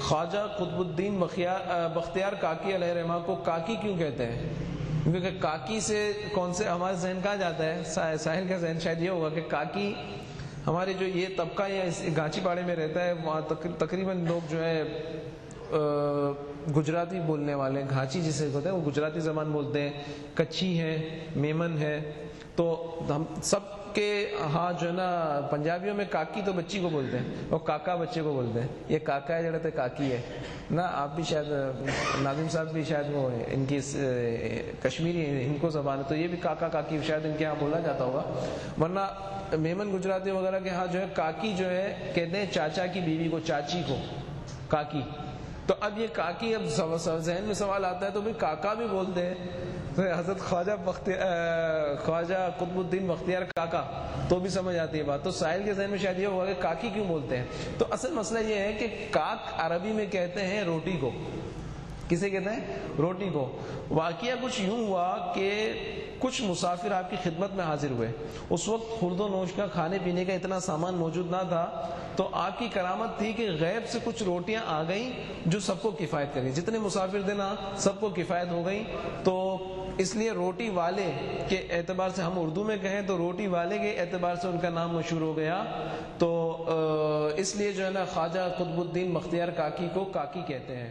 خواجہ قطب الدین بختیار کاکی علیہ رحمہ کو کاکی کیوں کہتے ہیں؟ کیونکہ کاکی سے کون سے ہمارے ذہن کہا جاتا ہے؟ ساحل کا ذہن شاید یہ ہوگا کہ کاکی ہمارے جو یہ طبقہ یا گانچی پاڑے میں رہتا ہے، وہاں تقریباً لوگ جو ہے گجراتی بولنے والے گھانچی جسے ہوتے ہیں، وہ گجراتی زبان بولتے ہیں، کچھی ہے میمن ہے تو ہم سب کے ہاں جو ہے نا، پنجابیوں میں کاکی تو بچی کو بولتے ہیں، اور کاکا بچے کو بولتے ہیں۔ یہ کاکا ہے، جڑا تو کاکی ہے۔ نا، آپ بھی شاید ناظم صاحب بھی شاید وہ ان کی کشمیری، ان کو زبان ہے۔ تو یہ بھی کاکا کاکی، شاید ان کے یہاں بولا جاتا ہوگا۔ ورنہ میمن گجراتی وغیرہ کے ہاں جو ہے، کاکی جو ہے، کہتے ہیں چاچا کی بیوی کو، چاچی کو، کاکی۔ تو اب یہ کاکی اب ذہن میں سوال آتا ہے تو بھی کاکا بھی بولتے ہیں تو حضرت خواجہ خواجہ قطب الدین بختیار کاکا، تو بھی سمجھ آتی ہے بات۔ تو ساحل کے ذہن میں شاید یہ ہوا کہ کاکی کیوں بولتے ہیں؟ تو اصل مسئلہ یہ ہے کہ کاک عربی میں کہتے ہیں روٹی کو۔ کسے کہتے ہیں؟ روٹی کو۔ واقعہ کچھ یوں ہوا کہ کچھ مسافر آپ کی خدمت میں حاضر ہوئے۔ اس وقت خرد و نوش کا کھانے پینے کا اتنا سامان موجود نہ تھا تو آپ کی کرامت تھی کہ غیب سے کچھ روٹیاں آ گئیں جو سب کو کفایت کریں۔ جتنے مسافر دینا سب کو کفایت ہو گئی تو اس لیے روٹی والے کے اعتبار سے ہم اردو میں کہیں تو روٹی والے کے اعتبار سے ان کا نام مشہور ہو گیا۔ تو اس لیے جو ہے نا، خواجہ قطب الدین مختیار کاکی کو کاکی کہتے ہیں۔